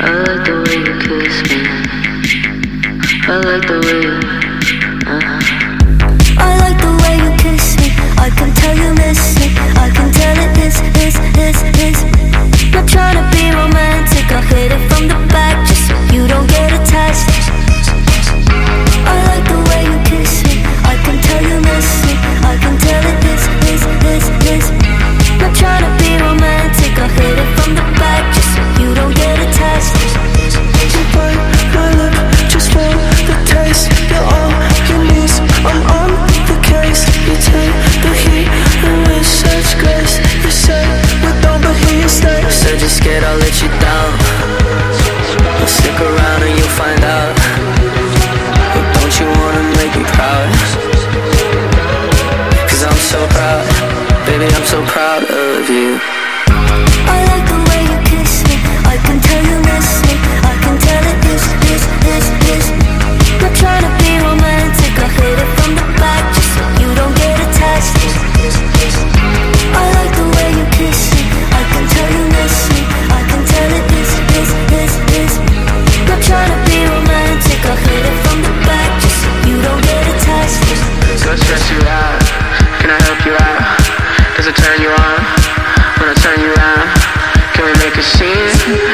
I like the way you kiss me. I like the way you. Uh-huh. I'm so proud of you. turn you on, wanna turn you on. Can we make a scene?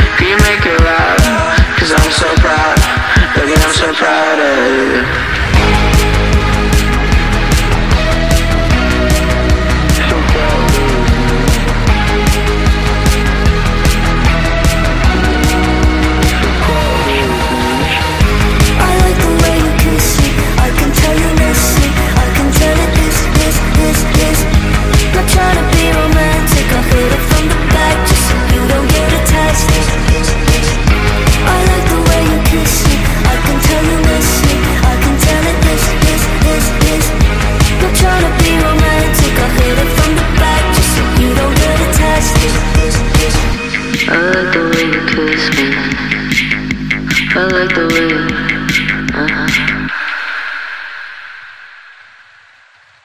kiss me. I like the way